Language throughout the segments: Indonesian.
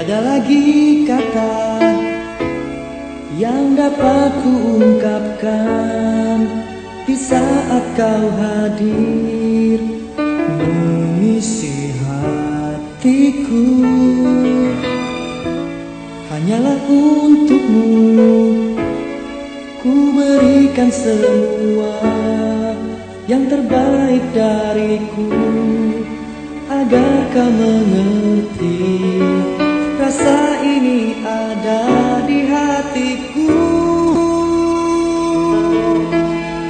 Tiada lagi kata yang dapat kuungkapkan di saat kau hadir mengisi hatiku. Hanyalah untukmu ku berikan semua yang terbaik dariku agar kau mengerti rasa ini ada di hatiku.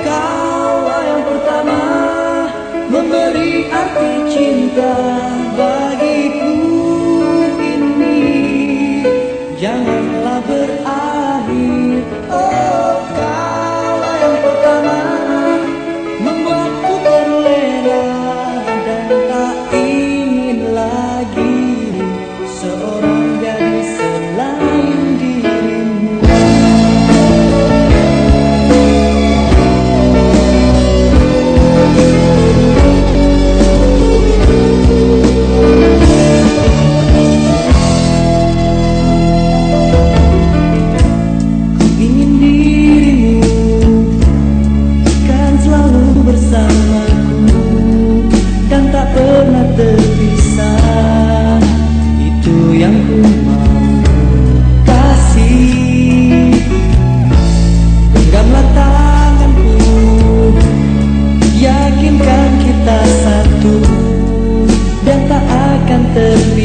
Kau yang pertama memberi arti cinta. the